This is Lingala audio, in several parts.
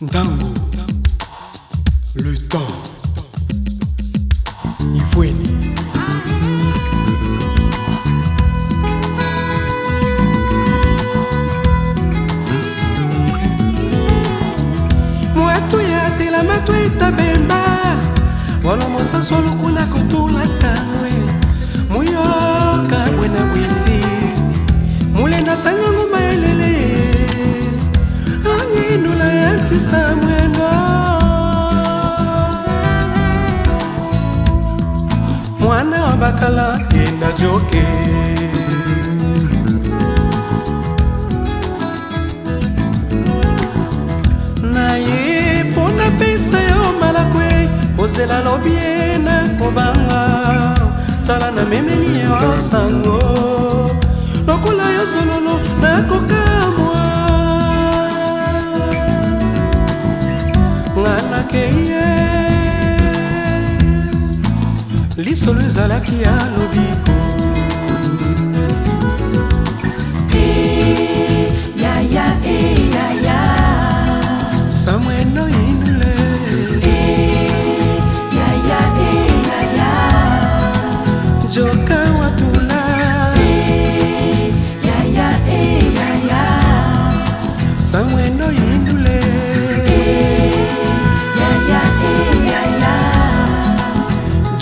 Ntango, le temps, Ivoine. mwatu ya telama to etabemba wolo mosanso lokunda kotulata we muyoka bwena bwisi mulenda sangango sisa mwenga mwana wa bakala yenda joke naye mpo napesa yo malakwe kozela lobie na kobanga tala na memeli yo sango lokola yo zololo nakoka te ye lisolo ezalaki ya lobiko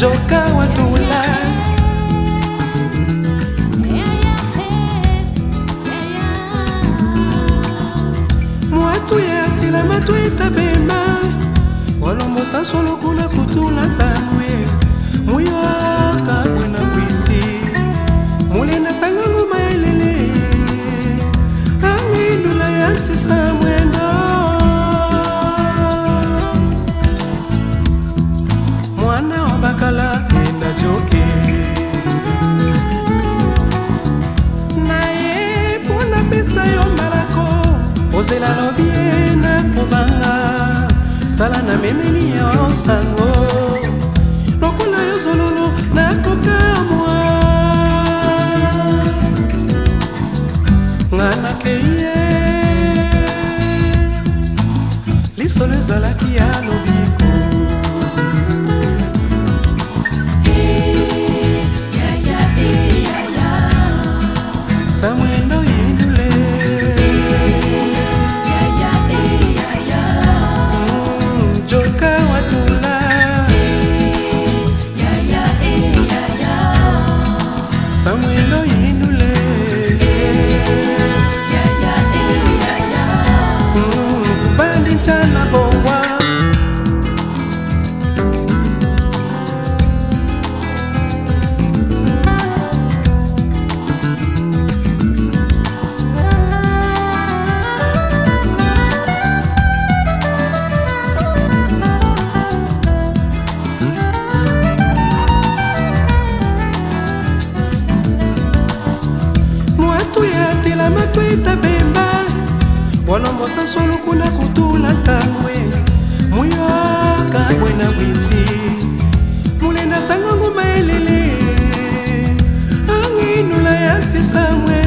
joka watula mwatu ya tilama twetabema walombosanso lokuna kutula tamwe muyoka kwena kwisi mulenda sanga ngoma ya elele angindula ya ntisamwe napesa yo mbalako ozela lobie na kobanga tala namemeli yo sango lokola yo zololo nakokamwa nga nakeye lisolo ezalaki ya lobi kwita bemba wana mosanso lokula kutula ntango muyoka bwena bwisi mulenda sango nguma elele anginula ya tisamwe